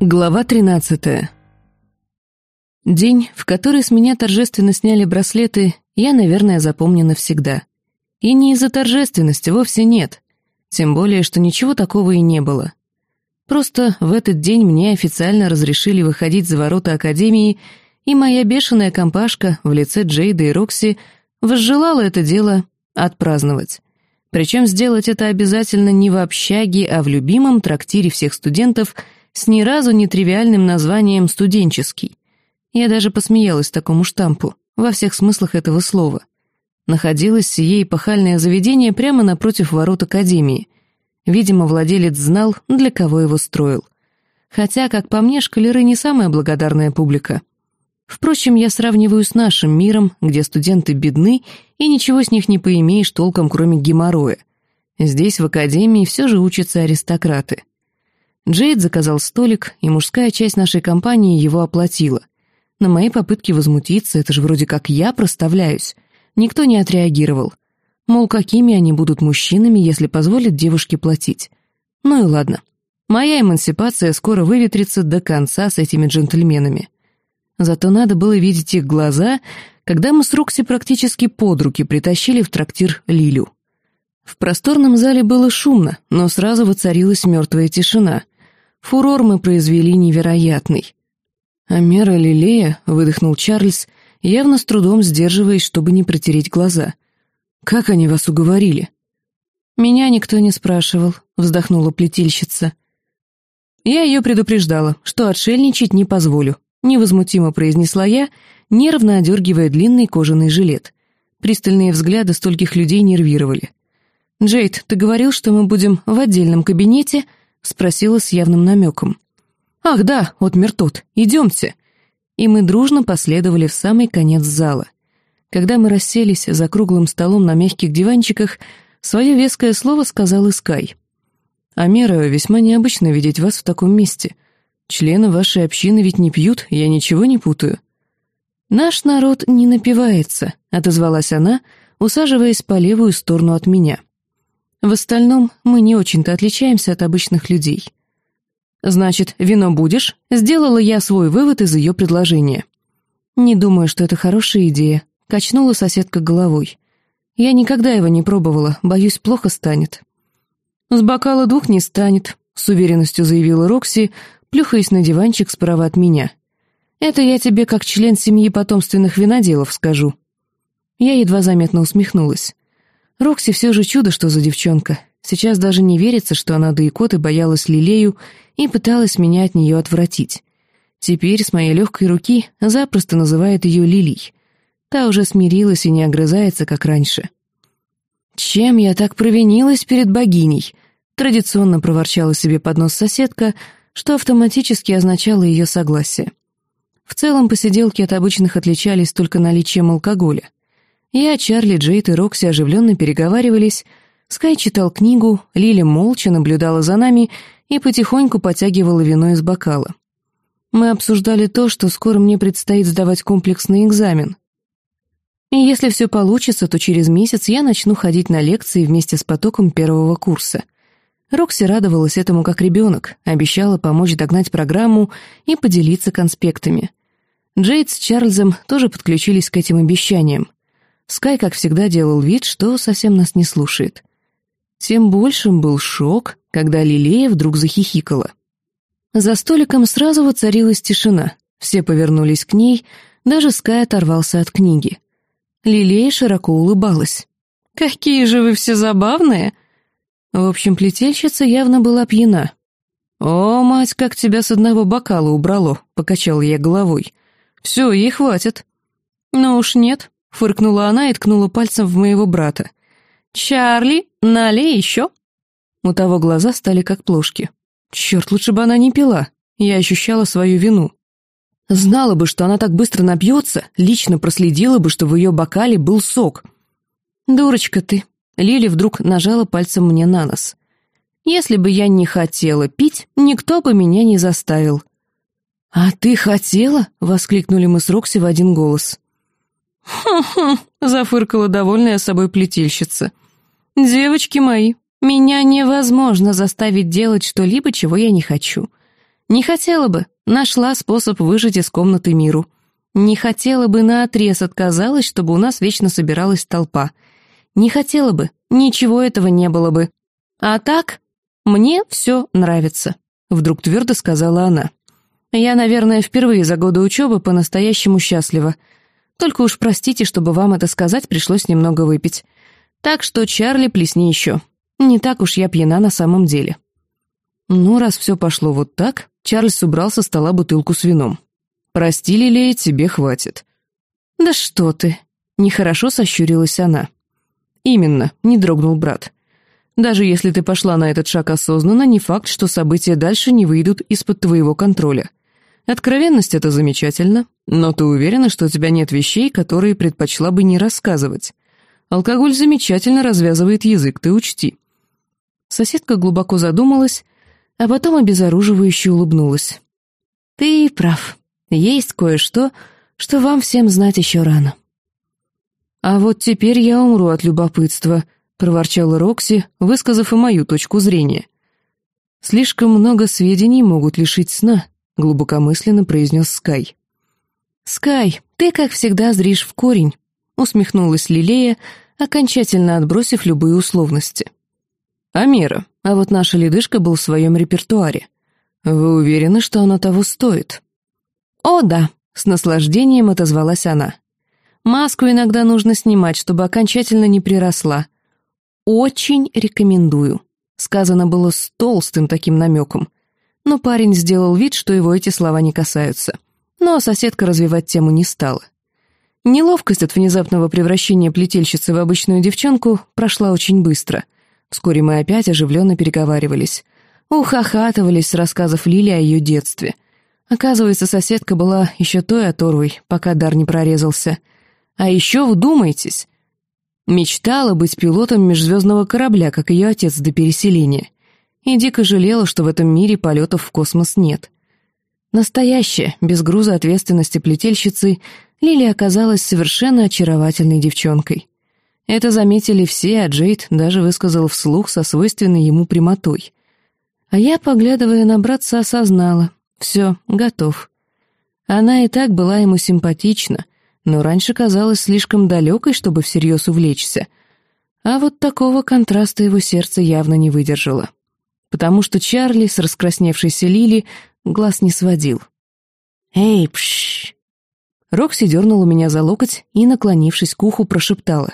Глава 13. День, в который с меня торжественно сняли браслеты, я, наверное, запомню навсегда. И не из-за торжественности, вовсе нет. Тем более, что ничего такого и не было. Просто в этот день мне официально разрешили выходить за ворота Академии, и моя бешеная компашка в лице Джейда и Рокси возжелала это дело отпраздновать. Причем сделать это обязательно не в общаге, а в любимом трактире всех студентов — с ни разу не тривиальным названием «студенческий». Я даже посмеялась такому штампу, во всех смыслах этого слова. Находилось сие эпохальное заведение прямо напротив ворот Академии. Видимо, владелец знал, для кого его строил. Хотя, как по мне, шкалеры не самая благодарная публика. Впрочем, я сравниваю с нашим миром, где студенты бедны, и ничего с них не поимеешь толком, кроме геморроя. Здесь, в Академии, все же учатся аристократы. Джейд заказал столик, и мужская часть нашей компании его оплатила. На мои попытки возмутиться, это же вроде как я проставляюсь, никто не отреагировал. Мол, какими они будут мужчинами, если позволят девушке платить. Ну и ладно. Моя эмансипация скоро выветрится до конца с этими джентльменами. Зато надо было видеть их глаза, когда мы с Рокси практически под руки притащили в трактир Лилю. В просторном зале было шумно, но сразу воцарилась мертвая тишина — Фурор мы произвели невероятный. «Амера Лилея», — выдохнул Чарльз, явно с трудом сдерживаясь, чтобы не протереть глаза. «Как они вас уговорили?» «Меня никто не спрашивал», — вздохнула плетильщица. «Я ее предупреждала, что отшельничать не позволю», — невозмутимо произнесла я, нервно одергивая длинный кожаный жилет. Пристальные взгляды стольких людей нервировали. «Джейд, ты говорил, что мы будем в отдельном кабинете», — спросила с явным намеком. «Ах да, отмер тот, идемте!» И мы дружно последовали в самый конец зала. Когда мы расселись за круглым столом на мягких диванчиках, свое веское слово сказал Искай. «Амера, весьма необычно видеть вас в таком месте. Члены вашей общины ведь не пьют, я ничего не путаю». «Наш народ не напивается», — отозвалась она, усаживаясь по левую сторону от меня. В остальном мы не очень-то отличаемся от обычных людей. «Значит, вино будешь?» — сделала я свой вывод из ее предложения. «Не думаю, что это хорошая идея», — качнула соседка головой. «Я никогда его не пробовала, боюсь, плохо станет». «С бокала двух не станет», — с уверенностью заявила Рокси, плюхаясь на диванчик справа от меня. «Это я тебе как член семьи потомственных виноделов скажу». Я едва заметно усмехнулась. Рокси все же чудо, что за девчонка. Сейчас даже не верится, что она до икоты боялась Лилею и пыталась меня от нее отвратить. Теперь с моей легкой руки запросто называет ее Лилий. Та уже смирилась и не огрызается, как раньше. «Чем я так провинилась перед богиней?» Традиционно проворчала себе под нос соседка, что автоматически означало ее согласие. В целом посиделки от обычных отличались только наличием алкоголя. Я, Чарли, Джейд и Рокси оживленно переговаривались, Скай читал книгу, Лили молча наблюдала за нами и потихоньку потягивала вино из бокала. Мы обсуждали то, что скоро мне предстоит сдавать комплексный экзамен. И если все получится, то через месяц я начну ходить на лекции вместе с потоком первого курса. Рокси радовалась этому как ребенок, обещала помочь догнать программу и поделиться конспектами. Джейд с Чарльзом тоже подключились к этим обещаниям. Скай, как всегда, делал вид, что совсем нас не слушает. Тем большим был шок, когда Лилея вдруг захихикала. За столиком сразу воцарилась тишина. Все повернулись к ней, даже Скай оторвался от книги. Лилея широко улыбалась. «Какие же вы все забавные!» В общем, плетельщица явно была пьяна. «О, мать, как тебя с одного бокала убрало!» — покачал я головой. «Все, ей хватит». «Ну уж нет», — фыркнула она и ткнула пальцем в моего брата. «Чарли, налей еще!» У того глаза стали как плошки. Черт, лучше бы она не пила. Я ощущала свою вину. Знала бы, что она так быстро напьется, лично проследила бы, что в ее бокале был сок. «Дурочка ты!» Лили вдруг нажала пальцем мне на нос. «Если бы я не хотела пить, никто бы меня не заставил». «А ты хотела?» — воскликнули мы с Рокси в один голос. «Хм-хм», — зафыркала довольная собой плетельщица. «Девочки мои, меня невозможно заставить делать что-либо, чего я не хочу. Не хотела бы, нашла способ выжить из комнаты миру. Не хотела бы, наотрез отказалась, чтобы у нас вечно собиралась толпа. Не хотела бы, ничего этого не было бы. А так, мне все нравится», — вдруг твердо сказала она. «Я, наверное, впервые за годы учебы по-настоящему счастлива. Только уж простите, чтобы вам это сказать, пришлось немного выпить. Так что, Чарли, плесни еще. Не так уж я пьяна на самом деле». Ну, раз все пошло вот так, Чарльз убрал со стола бутылку с вином. «Прости, Лилея, тебе хватит». «Да что ты!» — нехорошо сощурилась она. «Именно», — не дрогнул брат. «Даже если ты пошла на этот шаг осознанно, не факт, что события дальше не выйдут из-под твоего контроля. Откровенность — это замечательно, но ты уверена, что у тебя нет вещей, которые предпочла бы не рассказывать. Алкоголь замечательно развязывает язык, ты учти». Соседка глубоко задумалась, а потом обезоруживающе улыбнулась. «Ты прав. Есть кое-что, что вам всем знать еще рано». «А вот теперь я умру от любопытства», — проворчала Рокси, высказав и мою точку зрения. «Слишком много сведений могут лишить сна», — глубокомысленно произнес Скай. «Скай, ты, как всегда, зришь в корень», — усмехнулась Лилея, окончательно отбросив любые условности. «Амира, а вот наша ледышка был в своем репертуаре. Вы уверены, что она того стоит?» «О, да», — с наслаждением отозвалась она. «Маску иногда нужно снимать, чтобы окончательно не приросла. Очень рекомендую», — сказано было с толстым таким намеком. Но парень сделал вид, что его эти слова не касаются. Но соседка развивать тему не стала. Неловкость от внезапного превращения плетельщицы в обычную девчонку прошла очень быстро. Вскоре мы опять оживленно переговаривались. Ухахатывались с рассказов Лили о ее детстве. Оказывается, соседка была еще той оторвой, пока дар не прорезался. А еще, вдумайтесь, мечтала быть пилотом межзвездного корабля, как ее отец до переселения. И дико жалела, что в этом мире полетов в космос нет. Настоящая, без груза ответственности плетельщицы, Лили оказалась совершенно очаровательной девчонкой. Это заметили все, а Джейд даже высказал вслух со свойственной ему прямотой. А я, поглядывая на братца, осознала. Все, готов. Она и так была ему симпатична, но раньше казалась слишком далекой, чтобы всерьез увлечься. А вот такого контраста его сердце явно не выдержало. Потому что Чарли с раскрасневшейся Лили глаз не сводил. «Эй, пшш!» Рокси дернула меня за локоть и, наклонившись к уху, прошептала.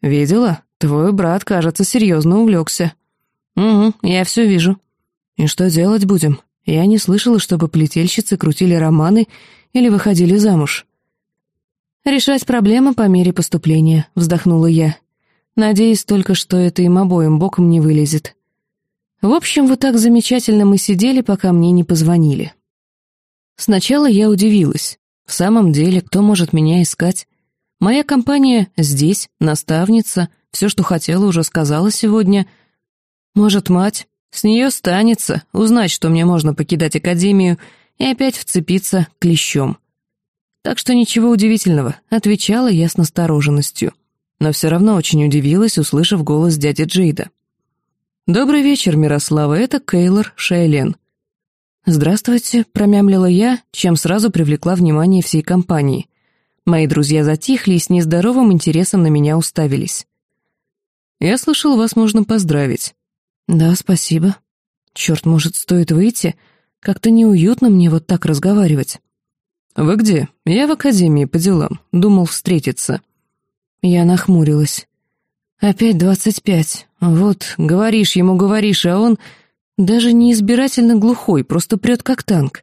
«Видела? Твой брат, кажется, серьезно увлекся». «Угу, я все вижу». «И что делать будем? Я не слышала, чтобы плетельщицы крутили романы или выходили замуж». «Решать проблемы по мере поступления», — вздохнула я. «Надеюсь только, что это им обоим боком не вылезет». В общем, вот так замечательно мы сидели, пока мне не позвонили. Сначала я удивилась. В самом деле, кто может меня искать? Моя компания здесь, наставница, все, что хотела, уже сказала сегодня. Может, мать? С нее станется узнать, что мне можно покидать академию и опять вцепиться клещом. Так что ничего удивительного, отвечала я с настороженностью. Но все равно очень удивилась, услышав голос дяди Джейда. «Добрый вечер, Мирослава, это Кейлор Шейлен». «Здравствуйте», — промямлила я, чем сразу привлекла внимание всей компании. Мои друзья затихли и с нездоровым интересом на меня уставились. «Я слышал, вас можно поздравить». «Да, спасибо. Черт, может, стоит выйти? Как-то неуютно мне вот так разговаривать». «Вы где? Я в академии по делам. Думал встретиться». Я нахмурилась. «Опять двадцать пять. Вот, говоришь ему, говоришь, а он даже не избирательно глухой, просто прет как танк.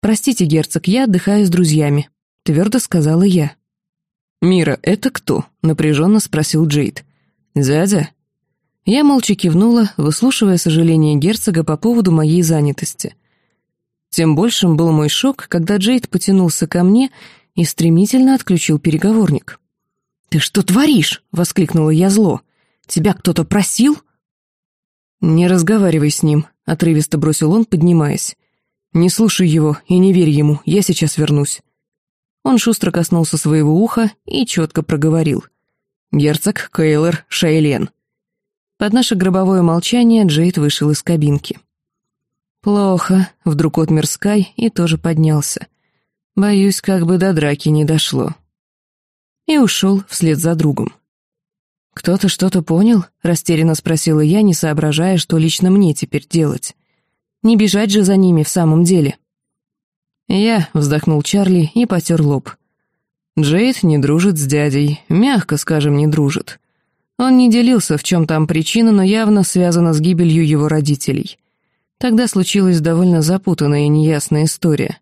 «Простите, герцог, я отдыхаю с друзьями», — твердо сказала я. «Мира, это кто?» — напряженно спросил Джейд. «Дядя?» Я молча кивнула, выслушивая сожаление герцога по поводу моей занятости. Тем большим был мой шок, когда Джейд потянулся ко мне и стремительно отключил переговорник. «Ты что творишь?» — воскликнула я зло. «Тебя кто-то просил?» «Не разговаривай с ним», — отрывисто бросил он, поднимаясь. «Не слушай его и не верь ему, я сейчас вернусь». Он шустро коснулся своего уха и четко проговорил. «Герцог Кейлор Шейлен». Под наше гробовое молчание Джейд вышел из кабинки. «Плохо», — вдруг отмер Скай и тоже поднялся. «Боюсь, как бы до драки не дошло». И ушел вслед за другом. «Кто-то что-то понял?» — растерянно спросила я, не соображая, что лично мне теперь делать. «Не бежать же за ними в самом деле». «Я», — вздохнул Чарли и потер лоб. Джейд не дружит с дядей, мягко скажем, не дружит. Он не делился, в чем там причина, но явно связана с гибелью его родителей. Тогда случилась довольно запутанная и неясная история.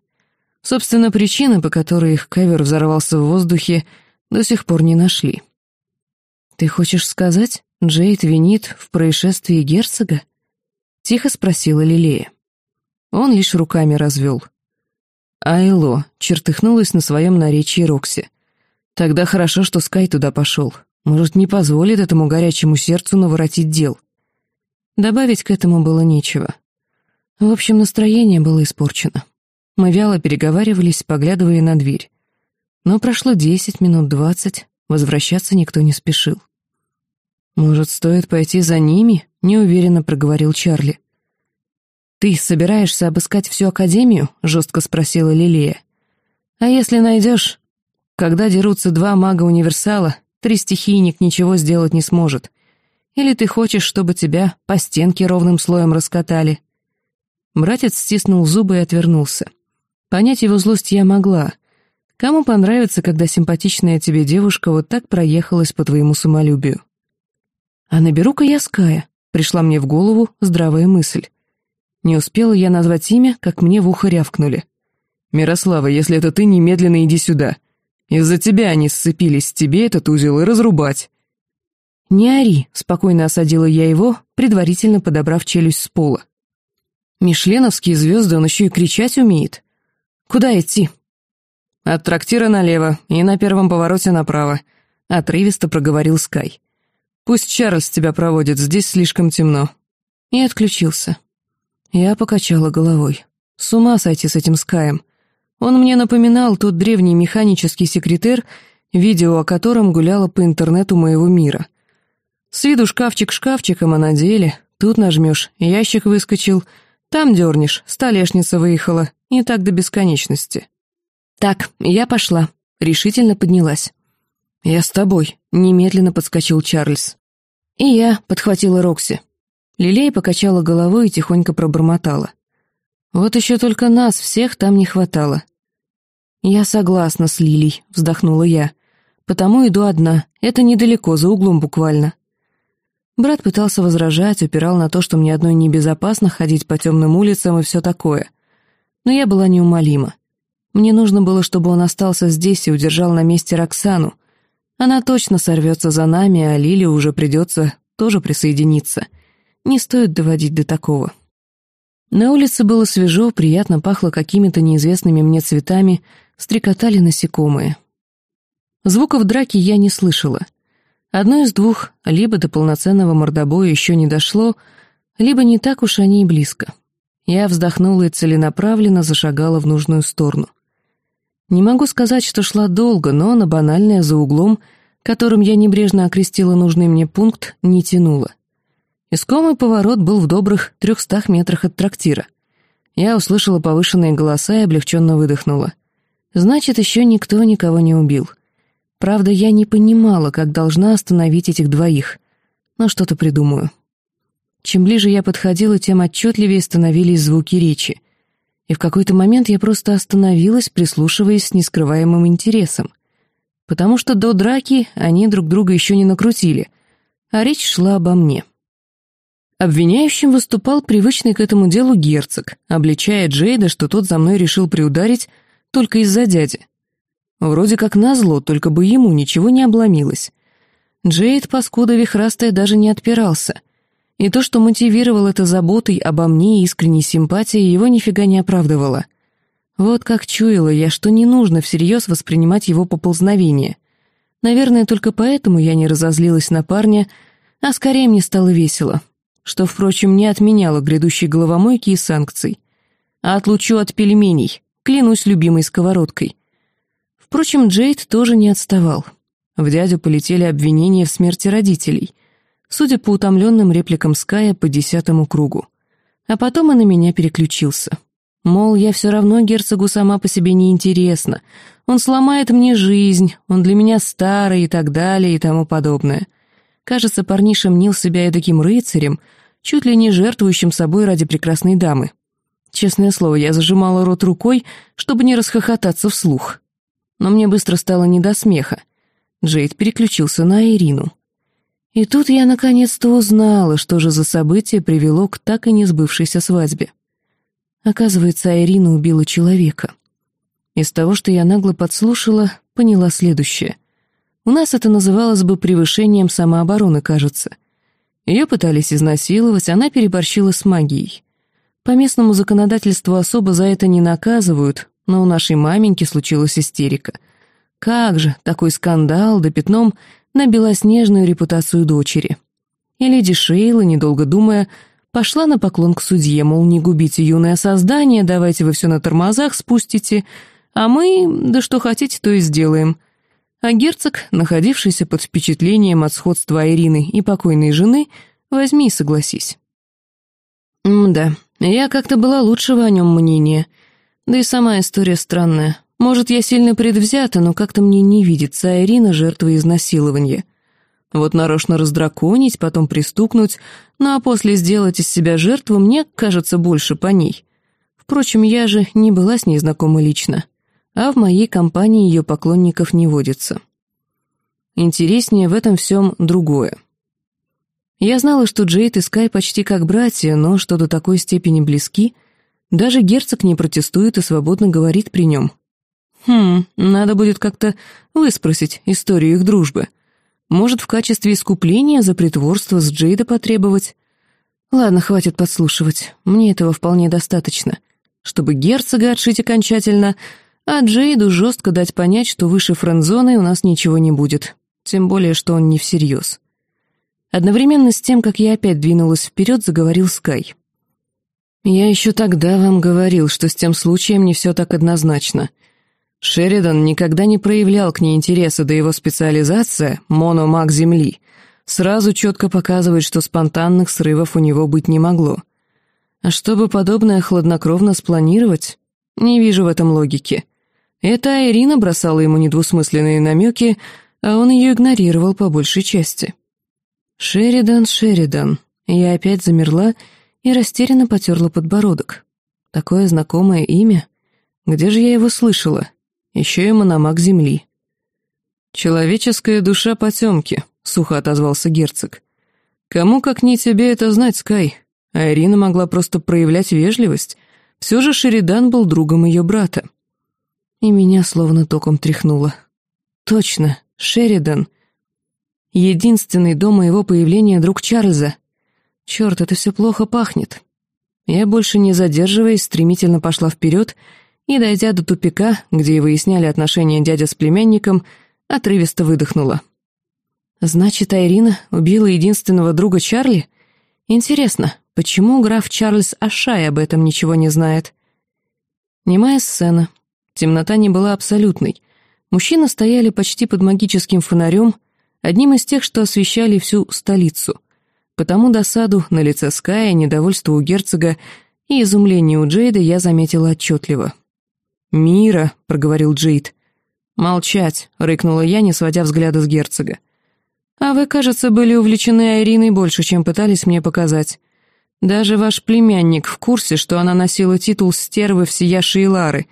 Собственно, причины, по которой их ковер взорвался в воздухе, до сих пор не нашли. «Ты хочешь сказать, Джейд винит в происшествии герцога?» — тихо спросила Лилея. Он лишь руками развел — Айло чертыхнулась на своем наречии Рокси. Тогда хорошо, что Скай туда пошел. Может, не позволит этому горячему сердцу наворотить дел. Добавить к этому было нечего. В общем, настроение было испорчено. Мы вяло переговаривались, поглядывая на дверь. Но прошло десять минут двадцать, возвращаться никто не спешил. «Может, стоит пойти за ними?» — неуверенно проговорил Чарли. «Ты собираешься обыскать всю Академию?» — жестко спросила Лилия. «А если найдешь? Когда дерутся два мага-универсала, три стихийник ничего сделать не сможет. Или ты хочешь, чтобы тебя по стенке ровным слоем раскатали?» Братец стиснул зубы и отвернулся. Понять его злость я могла. Кому понравится, когда симпатичная тебе девушка вот так проехалась по твоему самолюбию? «А наберу-ка я Ская», — пришла мне в голову здравая мысль. Не успела я назвать имя, как мне в ухо рявкнули. «Мирослава, если это ты, немедленно иди сюда. Из-за тебя они сцепились, тебе этот узел и разрубать». «Не ори», — спокойно осадила я его, предварительно подобрав челюсть с пола. «Мишленовские звезды он еще и кричать умеет. Куда идти?» «От трактира налево и на первом повороте направо», — отрывисто проговорил Скай. «Пусть Чарльз тебя проводит, здесь слишком темно». И отключился. Я покачала головой. С ума сойти с этим Скаем. Он мне напоминал тот древний механический секретер, видео о котором гуляло по интернету моего мира. С виду шкафчик шкафчиком, а на деле тут нажмешь, ящик выскочил, там дернешь, столешница выехала, и так до бесконечности. «Так, я пошла», — решительно поднялась. «Я с тобой», — немедленно подскочил Чарльз. «И я», — подхватила Рокси. Лилей покачала головой и тихонько пробормотала. «Вот еще только нас всех там не хватало». «Я согласна с Лилей», — вздохнула я. «Потому иду одна, это недалеко, за углом буквально». Брат пытался возражать, упирал на то, что мне одной небезопасно ходить по темным улицам и все такое. Но я была неумолима. Мне нужно было, чтобы он остался здесь и удержал на месте Роксану. Она точно сорвется за нами, а Лиле уже придется тоже присоединиться. Не стоит доводить до такого. На улице было свежо, приятно пахло какими-то неизвестными мне цветами, стрекотали насекомые. Звуков драки я не слышала. Одно из двух, либо до полноценного мордобоя еще не дошло, либо не так уж они и близко. Я вздохнула и целенаправленно зашагала в нужную сторону. Не могу сказать, что шла долго, но на банальное за углом, которым я небрежно окрестила нужный мне пункт, не тянула. Искомый поворот был в добрых трехстах метрах от трактира. Я услышала повышенные голоса и облегченно выдохнула. Значит, еще никто никого не убил. Правда, я не понимала, как должна остановить этих двоих, но что-то придумаю. Чем ближе я подходила, тем отчетливее становились звуки речи. И в какой-то момент я просто остановилась, прислушиваясь с нескрываемым интересом. Потому что до драки они друг друга еще не накрутили, а речь шла обо мне. Обвиняющим выступал привычный к этому делу герцог, обличая Джейда, что тот за мной решил приударить только из-за дяди. Вроде как назло, только бы ему ничего не обломилось. Джейд, паскуда вихрастая, даже не отпирался. И то, что мотивировал это заботой обо мне и искренней симпатией, его нифига не оправдывало. Вот как чуяла я, что не нужно всерьез воспринимать его поползновение. Наверное, только поэтому я не разозлилась на парня, а скорее мне стало весело что, впрочем, не отменяло грядущей головомойки и санкций. А отлучу от пельменей, клянусь любимой сковородкой. Впрочем, Джейд тоже не отставал. В дядю полетели обвинения в смерти родителей, судя по утомленным репликам Ская по десятому кругу. А потом и на меня переключился. Мол, я все равно герцогу сама по себе не интересна. Он сломает мне жизнь, он для меня старый и так далее и тому подобное. Кажется, парниша мнил себя и таким рыцарем, чуть ли не жертвующим собой ради прекрасной дамы. Честное слово, я зажимала рот рукой, чтобы не расхохотаться вслух. Но мне быстро стало не до смеха. Джейд переключился на Ирину. И тут я наконец-то узнала, что же за событие привело к так и не сбывшейся свадьбе. Оказывается, Ирина убила человека. Из того, что я нагло подслушала, поняла следующее. У нас это называлось бы превышением самообороны, кажется. Ее пытались изнасиловать, она переборщила с магией. По местному законодательству особо за это не наказывают, но у нашей маменьки случилась истерика. Как же, такой скандал, да пятном на белоснежную репутацию дочери. И леди Шейла, недолго думая, пошла на поклон к судье, мол, не губите юное создание, давайте вы все на тормозах спустите, а мы, да что хотите, то и сделаем. А герцог, находившийся под впечатлением от сходства Ирины и покойной жены, возьми и согласись. М-да, я как-то была лучшего о нем мнения. Да и сама история странная. Может, я сильно предвзята, но как-то мне не видится Ирина жертвой изнасилования. Вот нарочно раздраконить, потом пристукнуть, ну а после сделать из себя жертву мне кажется больше по ней. Впрочем, я же не была с ней знакома лично, а в моей компании ее поклонников не водится. Интереснее в этом всем другое. Я знала, что Джейд и Скай почти как братья, но что до такой степени близки, даже герцог не протестует и свободно говорит при нем. Хм, надо будет как-то выспросить историю их дружбы. Может, в качестве искупления за притворство с Джейда потребовать? Ладно, хватит подслушивать, мне этого вполне достаточно. Чтобы герцога отшить окончательно, а Джейду жестко дать понять, что выше френдзоны у нас ничего не будет. Тем более, что он не всерьез. Одновременно с тем, как я опять двинулась вперед, заговорил Скай. «Я еще тогда вам говорил, что с тем случаем не все так однозначно. Шеридан никогда не проявлял к ней интереса, да его специализация — мономаг Земли — сразу четко показывает, что спонтанных срывов у него быть не могло. А чтобы подобное хладнокровно спланировать, не вижу в этом логики. Это Ирина бросала ему недвусмысленные намеки, а он ее игнорировал по большей части. Шеридан, Шеридан. Я опять замерла и растерянно потерла подбородок. Такое знакомое имя. Где же я его слышала? Еще и мономаг земли. «Человеческая душа потемки», — сухо отозвался герцог. «Кому, как не тебе, это знать, Скай? А Ирина могла просто проявлять вежливость. Все же Шеридан был другом ее брата». И меня словно током тряхнуло. «Точно, Шеридан. Единственный до моего появления друг Чарльза. Черт, это все плохо пахнет». Я, больше не задерживаясь, стремительно пошла вперед и, дойдя до тупика, где и выясняли отношения дядя с племянником, отрывисто выдохнула. «Значит, Айрина убила единственного друга Чарли? Интересно, почему граф Чарльз Ашай об этом ничего не знает?» Немая сцена. Темнота не была абсолютной. Мужчины стояли почти под магическим фонарем, одним из тех, что освещали всю столицу. Потому досаду на лице Ская, недовольство у герцога и изумление у Джейда я заметила отчетливо. «Мира», — проговорил Джейд. «Молчать», — рыкнула я, не сводя взгляда с герцога. «А вы, кажется, были увлечены Айриной больше, чем пытались мне показать. Даже ваш племянник в курсе, что она носила титул стервы всея Шейлары.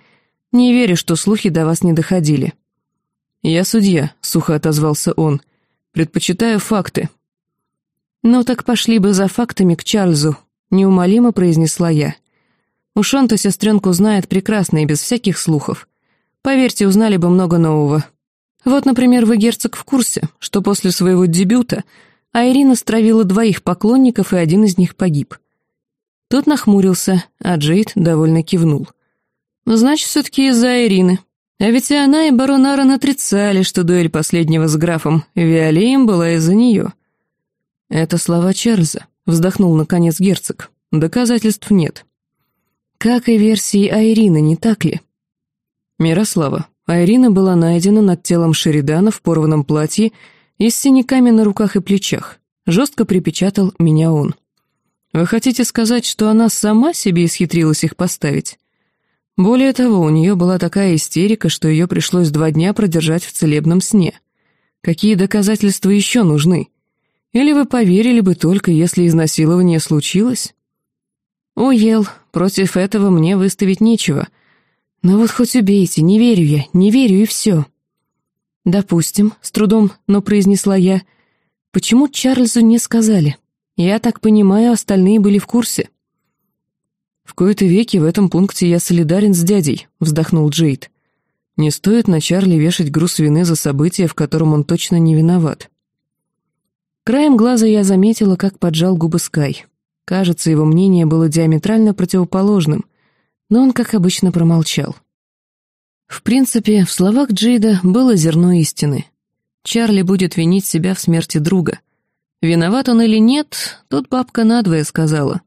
Не верю, что слухи до вас не доходили». «Я судья», — сухо отозвался он. «Предпочитаю факты». «Ну так пошли бы за фактами к Чарльзу», — неумолимо произнесла я. Уж он-то сестренку знает прекрасно и без всяких слухов. Поверьте, узнали бы много нового. Вот, например, вы, герцог, в курсе, что после своего дебюта Айрина стравила двоих поклонников, и один из них погиб. Тот нахмурился, а Джейд довольно кивнул. Значит, все-таки из-за Айрины. А ведь и она, и барон Аарон отрицали, что дуэль последнего с графом Виолеем была из-за нее. Это слова Чарльза, вздохнул наконец герцог. Доказательств нет. Как и версии Айрины, не так ли? Мирослава. Айрина была найдена над телом Шеридана в порванном платье и с синяками на руках и плечах. Жестко припечатал меня он. Вы хотите сказать, что она сама себе исхитрилась их поставить? Более того, у нее была такая истерика, что ее пришлось два дня продержать в целебном сне. Какие доказательства еще нужны? Или вы поверили бы только, если изнасилование случилось? Уел, против этого мне выставить нечего. Но вот хоть убейте, не верю я, не верю и все. Допустим, с трудом, но произнесла я. Почему Чарльзу не сказали? Я так понимаю, остальные были в курсе. «В кои-то веки в этом пункте я солидарен с дядей», — вздохнул Джейд. «Не стоит на Чарли вешать груз вины за событие, в котором он точно не виноват». Краем глаза я заметила, как поджал губы Скай. Кажется, его мнение было диаметрально противоположным, но он, как обычно, промолчал. В принципе, в словах Джейда было зерно истины. Чарли будет винить себя в смерти друга. Виноват он или нет, тут бабка надвое сказала.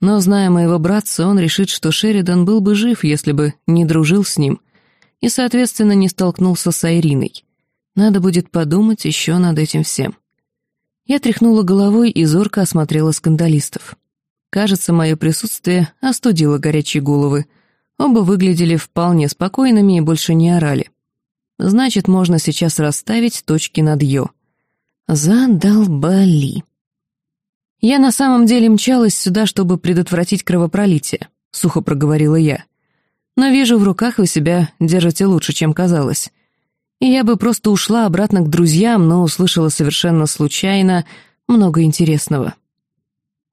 Но, зная моего братца, он решит, что Шеридан был бы жив, если бы не дружил с ним, и, соответственно, не столкнулся с Айриной. Надо будет подумать еще над этим всем. Я тряхнула головой и зорко осмотрела скандалистов. Кажется, мое присутствие остудило горячие головы. Оба выглядели вполне спокойными и больше не орали. Значит, можно сейчас расставить точки над «ё». Задолбали. «Я на самом деле мчалась сюда, чтобы предотвратить кровопролитие», — сухо проговорила я. «Но вижу, в руках вы себя держите лучше, чем казалось. И я бы просто ушла обратно к друзьям, но услышала совершенно случайно много интересного».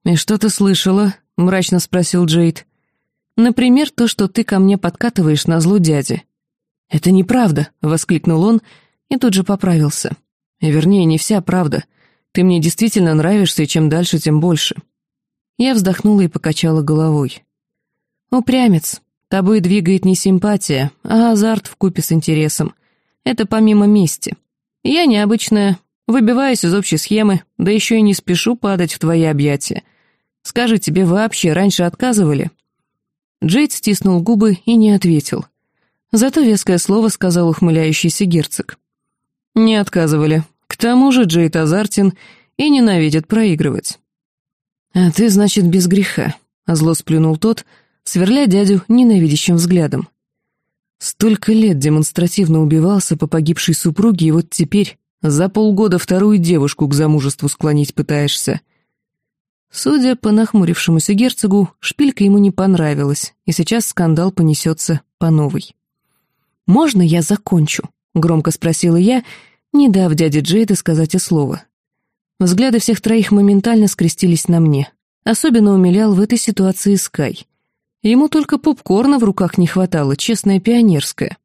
«И что ты слышала?» — мрачно спросил Джейд. «Например, то, что ты ко мне подкатываешь на зло дяди». «Это неправда», — воскликнул он и тут же поправился. «Вернее, не вся правда». Ты мне действительно нравишься, и чем дальше, тем больше». Я вздохнула и покачала головой. «Упрямец. Тобой двигает не симпатия, а азарт вкупе с интересом. Это помимо мести. Я необычная, выбиваюсь из общей схемы, да еще и не спешу падать в твои объятия. Скажи, тебе вообще раньше отказывали?» Джейд стиснул губы и не ответил. Зато веское слово сказал ухмыляющийся герцог. «Не отказывали. К тому же Джейд азартен и ненавидит проигрывать. «А ты, значит, без греха», — зло сплюнул тот, сверля дядю ненавидящим взглядом. «Столько лет демонстративно убивался по погибшей супруге, и вот теперь за полгода вторую девушку к замужеству склонить пытаешься». Судя по нахмурившемуся герцогу, шпилька ему не понравилась, и сейчас скандал понесется по новой. «Можно я закончу?» — громко спросила я, не дав дяде Джейда сказать и слова. Взгляды всех троих моментально скрестились на мне. Особенно умилял в этой ситуации Скай. Ему только попкорна в руках не хватало, честная пионерская.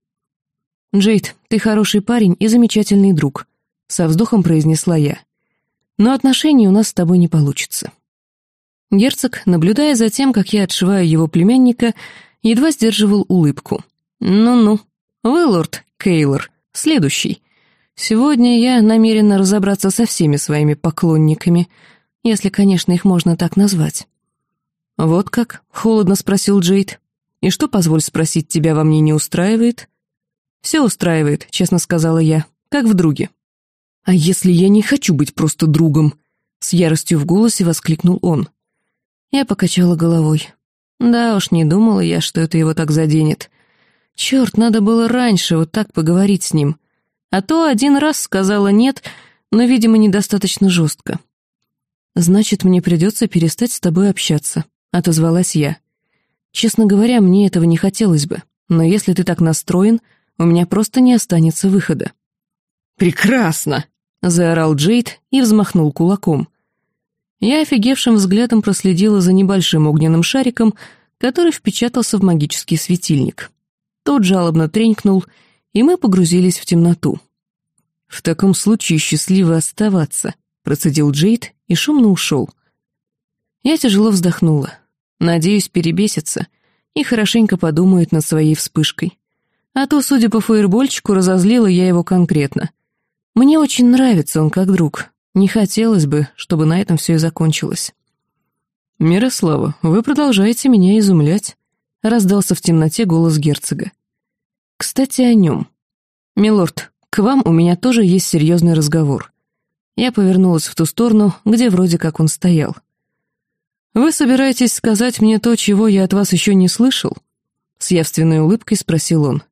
«Джейд, ты хороший парень и замечательный друг», — со вздохом произнесла я. «Но отношений у нас с тобой не получится». Герцог, наблюдая за тем, как я отшиваю его племянника, едва сдерживал улыбку. «Ну-ну, вы, лорд Кейлор, следующий. Сегодня я намерена разобраться со всеми своими поклонниками, если, конечно, их можно так назвать. «Вот как?» — холодно спросил Джейд. «И что, позволь спросить, тебя во мне не устраивает?» «Все устраивает», — честно сказала я, — «как в друге». «А если я не хочу быть просто другом?» — с яростью в голосе воскликнул он. Я покачала головой. Да уж, не думала я, что это его так заденет. Черт, надо было раньше вот так поговорить с ним. А то один раз сказала «нет», но, видимо, недостаточно жестко. «Значит, мне придется перестать с тобой общаться», — отозвалась я. «Честно говоря, мне этого не хотелось бы, но если ты так настроен, у меня просто не останется выхода». «Прекрасно!» — заорал Джейд и взмахнул кулаком. Я офигевшим взглядом проследила за небольшим огненным шариком, который впечатался в магический светильник. Тот жалобно тренькнул — и мы погрузились в темноту. «В таком случае счастливо оставаться», — процедил Джейд и шумно ушел. Я тяжело вздохнула. Надеюсь, перебесится и хорошенько подумает над своей вспышкой. А то, судя по фаербольчику, разозлила я его конкретно. Мне очень нравится он как друг. Не хотелось бы, чтобы на этом все и закончилось. «Мирослава, вы продолжаете меня изумлять», — раздался в темноте голос герцога. Кстати, о нем. «Милорд, к вам у меня тоже есть серьезный разговор». Я повернулась в ту сторону, где вроде как он стоял. «Вы собираетесь сказать мне то, чего я от вас еще не слышал?» С явственной улыбкой спросил он.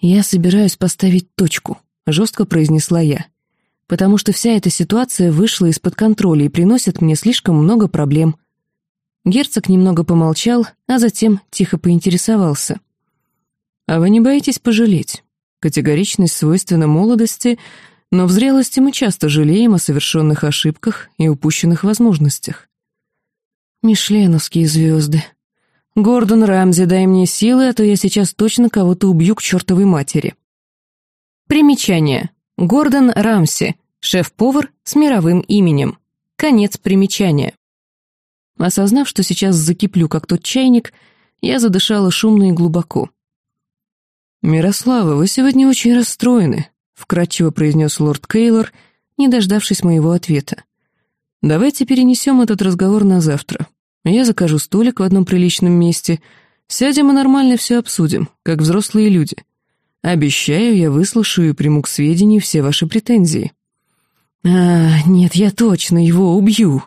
«Я собираюсь поставить точку», — жестко произнесла я. «Потому что вся эта ситуация вышла из-под контроля и приносит мне слишком много проблем». Герцог немного помолчал, а затем тихо поинтересовался. «А вы не боитесь пожалеть? Категоричность свойственна молодости, но в зрелости мы часто жалеем о совершенных ошибках и упущенных возможностях». «Мишленовские звезды», «Гордон Рамзи, дай мне силы, а то я сейчас точно кого-то убью к чертовой матери». Примечание. Гордон Рамси, шеф-повар с мировым именем. Конец примечания. Осознав, что сейчас закиплю, как тот чайник, я задышала шумно и глубоко. «Мирослава, вы сегодня очень расстроены», — вкратчиво произнес лорд Кейлор, не дождавшись моего ответа. «Давайте перенесем этот разговор на завтра. Я закажу столик в одном приличном месте. Сядем и нормально все обсудим, как взрослые люди. Обещаю, я выслушаю и приму к сведению все ваши претензии. А, нет, я точно его убью.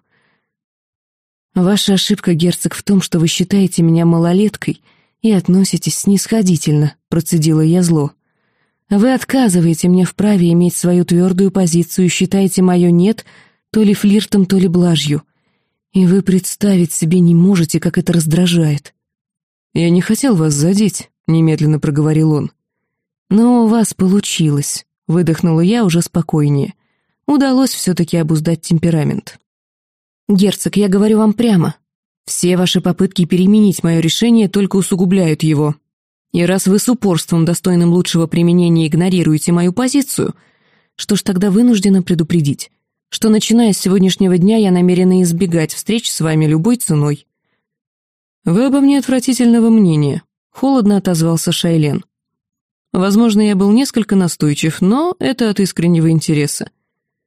Ваша ошибка, герцог, в том, что вы считаете меня малолеткой и относитесь снисходительно, процедила я зло. Вы отказываете мне в праве иметь свою твердую позицию и считаете мое «нет» то ли флиртом, то ли блажью. И вы представить себе не можете, как это раздражает. Я не хотел вас задеть, немедленно проговорил он. Но у вас получилось, выдохнула я уже спокойнее. Удалось все-таки обуздать темперамент. Герцог, я говорю вам прямо. Все ваши попытки переменить мое решение только усугубляют его. И раз вы с упорством, достойным лучшего применения, игнорируете мою позицию, что ж тогда вынуждена предупредить что, начиная с сегодняшнего дня, я намерена избегать встреч с вами любой ценой». «Вы обо мне отвратительного мнения», — холодно отозвался Шайлен. «Возможно, я был несколько настойчив, но это от искреннего интереса.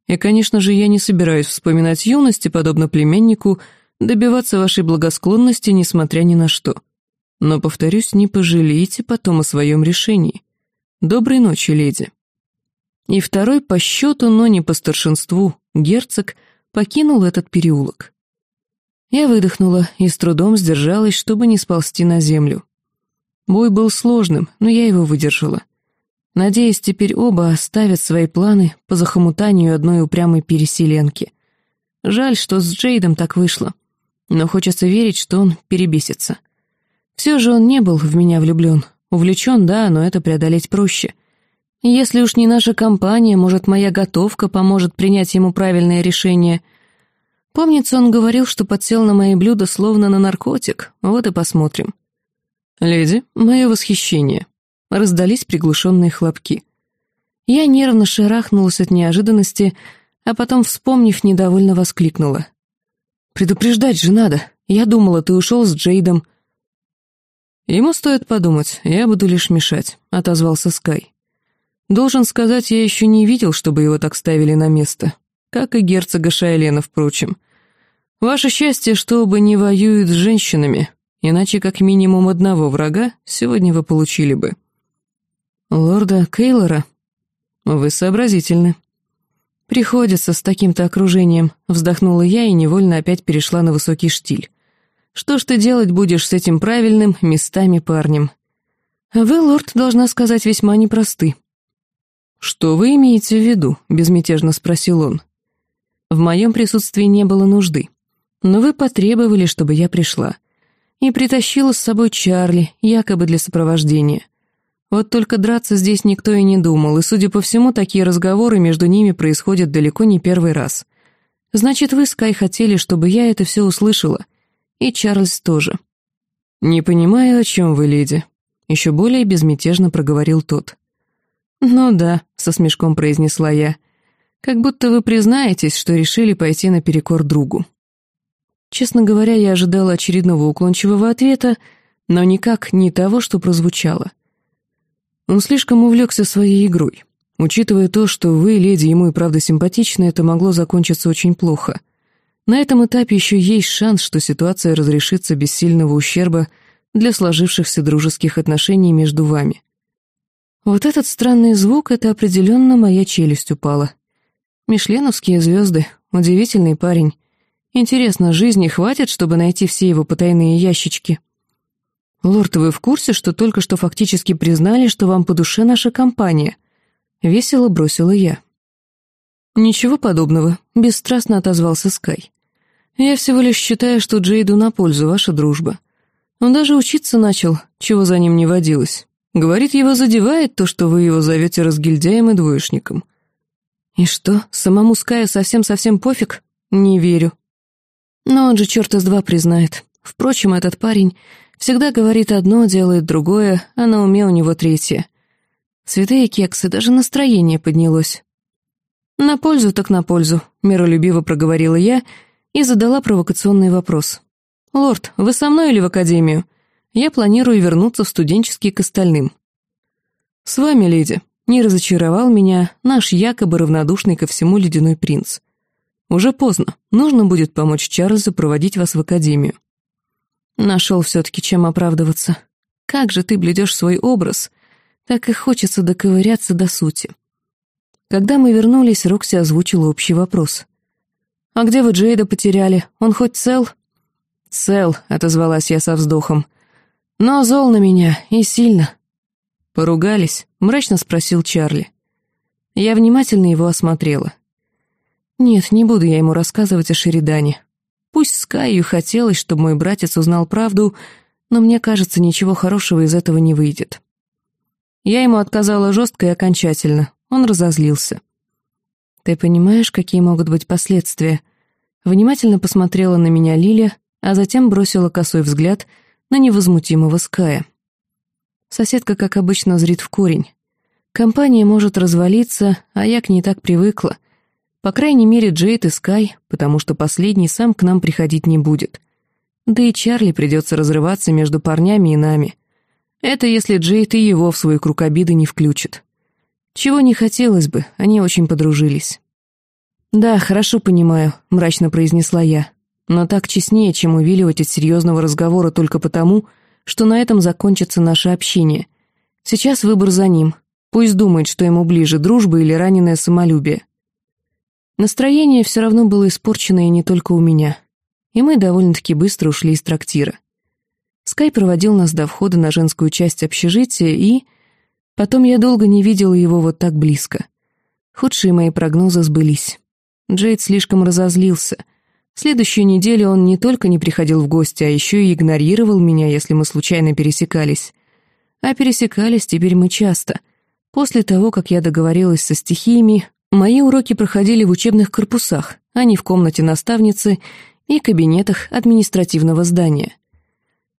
И, конечно же, я не собираюсь вспоминать юность и, подобно племяннику, добиваться вашей благосклонности, несмотря ни на что. Но, повторюсь, не пожалейте потом о своем решении. Доброй ночи, леди». И второй по счету, но не по старшинству, герцог покинул этот переулок. Я выдохнула и с трудом сдержалась, чтобы не сползти на землю. Бой был сложным, но я его выдержала. Надеюсь, теперь оба оставят свои планы по захомутанию одной упрямой переселенки. Жаль, что с Джейдом так вышло, но хочется верить, что он перебесится. Все же он не был в меня влюблен. Увлечен, да, но это преодолеть проще. Если уж не наша компания, может, моя готовка поможет принять ему правильное решение. Помнится, он говорил, что подсел на мои блюда словно на наркотик. Вот и посмотрим. «Леди, мое восхищение». Раздались приглушенные хлопки. Я нервно шарахнулась от неожиданности, а потом, вспомнив, недовольно воскликнула. «Предупреждать же надо. Я думала, ты ушел с Джейдом». «Ему стоит подумать, я буду лишь мешать», — отозвался Скай. Должен сказать, я еще не видел, чтобы его так ставили на место. Как и герцога Шайлена, впрочем. Ваше счастье, что оба не воюют с женщинами, иначе как минимум одного врага сегодня вы получили бы. Лорда Кейлора? Вы сообразительны. Приходится с таким-то окружением, вздохнула я и невольно опять перешла на высокий штиль. Что ж ты делать будешь с этим правильным местами парнем? Вы, лорд, должна сказать, весьма непросты. «Что вы имеете в виду?» — безмятежно спросил он. «В моем присутствии не было нужды, но вы потребовали, чтобы я пришла, и притащила с собой Чарли, якобы для сопровождения. Вот только драться здесь никто и не думал, и, судя по всему, такие разговоры между ними происходят далеко не первый раз. Значит, вы, Скай, хотели, чтобы я это все услышала, и Чарльз тоже». «Не понимаю, о чем вы, леди», — еще более безмятежно проговорил тот. «Ну да», — со смешком произнесла я, «как будто вы признаетесь, что решили пойти наперекор другу». Честно говоря, я ожидала очередного уклончивого ответа, но никак не того, что прозвучало. Он слишком увлекся своей игрой. Учитывая то, что вы, леди, ему и правда симпатичны, это могло закончиться очень плохо. На этом этапе еще есть шанс, что ситуация разрешится без сильного ущерба для сложившихся дружеских отношений между вами. Вот этот странный звук — это определенно моя челюсть упала. Мишленовские звезды, удивительный парень. Интересно, жизни хватит, чтобы найти все его потайные ящички? Лорд, вы в курсе, что только что фактически признали, что вам по душе наша компания? Весело бросила я. Ничего подобного, бесстрастно отозвался Скай. Я всего лишь считаю, что Джейду на пользу ваша дружба. Он даже учиться начал, чего за ним не водилось. Говорит, его задевает то, что вы его зовете разгильдяем и двоечником. И что, самому Скаю совсем-совсем пофиг? Не верю. Но он же черт из два признает. Впрочем, этот парень всегда говорит одно, делает другое, а на уме у него третье. Святые кексы, даже настроение поднялось. «На пользу так на пользу», — миролюбиво проговорила я и задала провокационный вопрос. «Лорд, вы со мной или в академию? Я планирую вернуться в студенческий к остальным». «С вами, леди», — не разочаровал меня наш якобы равнодушный ко всему ледяной принц. Уже поздно. Нужно будет помочь Чарльзу проводить вас в академию. Нашел все-таки чем оправдываться. Как же ты бледешь свой образ. Так и хочется доковыряться до сути. Когда мы вернулись, Рокси озвучила общий вопрос. «А где вы Джейда потеряли? Он хоть цел?» «Цел», — отозвалась я со вздохом. «Но зол на меня, и сильно». «Поругались?» — мрачно спросил Чарли. Я внимательно его осмотрела. Нет, не буду я ему рассказывать о Шеридане. Пусть Скайю хотелось, чтобы мой братец узнал правду, но мне кажется, ничего хорошего из этого не выйдет. Я ему отказала жестко и окончательно. Он разозлился. «Ты понимаешь, какие могут быть последствия?» Внимательно посмотрела на меня Лиля, а затем бросила косой взгляд на невозмутимого Ская. Соседка, как обычно, зрит в корень. Компания может развалиться, а я к ней так привыкла — по крайней мере, Джейд и Скай, потому что последний сам к нам приходить не будет. Да и Чарли придется разрываться между парнями и нами. Это если Джейд и его в свой круг обиды не включит. Чего не хотелось бы, они очень подружились. «Да, хорошо понимаю», — мрачно произнесла я. «Но так честнее, чем увиливать от серьезного разговора только потому, что на этом закончится наше общение. Сейчас выбор за ним. Пусть думает, что ему ближе, дружба или раненое самолюбие. Настроение все равно было испорчено и не только у меня. И мы довольно-таки быстро ушли из трактира. Скай проводил нас до входа на женскую часть общежития, и... Потом я долго не видела его вот так близко. Худшие мои прогнозы сбылись. Джейд слишком разозлился. Следующую неделю он не только не приходил в гости, а еще и игнорировал меня, если мы случайно пересекались. А пересекались теперь мы часто. После того, как я договорилась со стихиями, Мои уроки проходили в учебных корпусах, а не в комнате наставницы и кабинетах административного здания.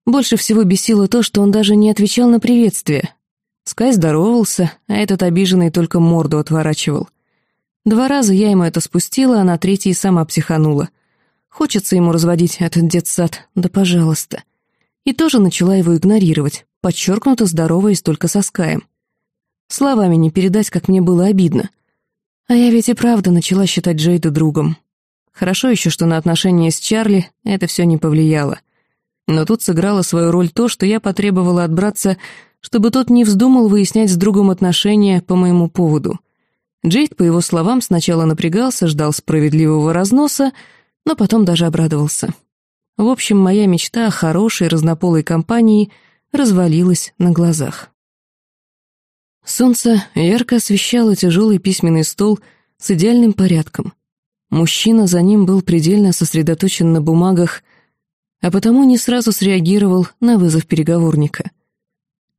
Больше всего бесило то, что он даже не отвечал на приветствие. Скай здоровался, а этот обиженный только морду отворачивал. Два раза я ему это спустила, а на третий сама психанула. Хочется ему разводить этот детсад, да пожалуйста. И тоже начала его игнорировать, подчеркнуто здороваясь только со Скаем. Словами не передать, как мне было обидно — а я ведь и правда начала считать Джейда другом. Хорошо еще, что на отношения с Чарли это все не повлияло. Но тут сыграло свою роль то, что я потребовала от братца, чтобы тот не вздумал выяснять с другом отношения по моему поводу. Джейд, по его словам, сначала напрягался, ждал справедливого разноса, но потом даже обрадовался. В общем, моя мечта о хорошей разнополой компании развалилась на глазах. Солнце ярко освещало тяжелый письменный стол с идеальным порядком. Мужчина за ним был предельно сосредоточен на бумагах, а потому не сразу среагировал на вызов переговорника.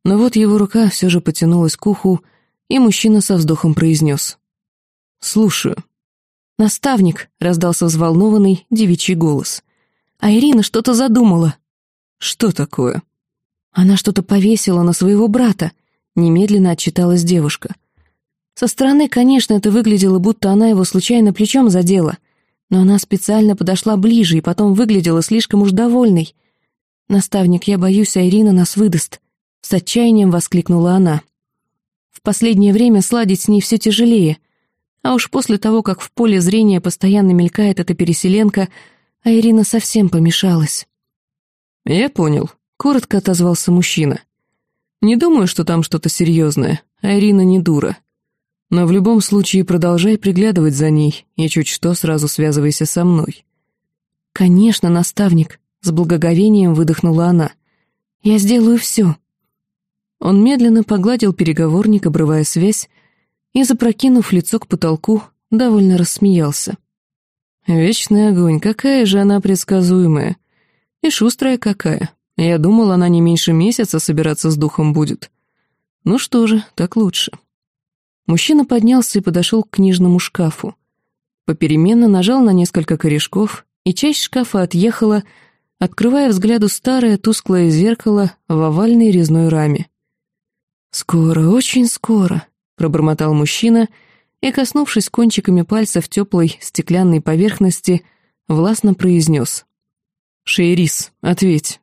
Но вот его рука все же потянулась к уху, и мужчина со вздохом произнес. «Слушаю». «Наставник», — раздался взволнованный девичий голос. «А Ирина что-то задумала». «Что такое?» «Она что-то повесила на своего брата», Немедленно отчиталась девушка. Со стороны, конечно, это выглядело, будто она его случайно плечом задела, но она специально подошла ближе и потом выглядела слишком уж довольной. «Наставник, я боюсь, а Ирина нас выдаст», — с отчаянием воскликнула она. В последнее время сладить с ней все тяжелее, а уж после того, как в поле зрения постоянно мелькает эта переселенка, а Ирина совсем помешалась. «Я понял», — коротко отозвался мужчина. Не думаю, что там что-то серьезное, а Ирина не дура. Но в любом случае продолжай приглядывать за ней, и чуть что сразу связывайся со мной. «Конечно, наставник», — с благоговением выдохнула она. «Я сделаю все». Он медленно погладил переговорник, обрывая связь, и, запрокинув лицо к потолку, довольно рассмеялся. «Вечный огонь, какая же она предсказуемая. И шустрая какая. Я думал, она не меньше месяца собираться с духом будет. Ну что же, так лучше». Мужчина поднялся и подошел к книжному шкафу. Попеременно нажал на несколько корешков, и часть шкафа отъехала, открывая взгляду старое тусклое зеркало в овальной резной раме. «Скоро, очень скоро», — пробормотал мужчина и, коснувшись кончиками пальцев теплой стеклянной поверхности, властно произнес. «Шейрис, ответь,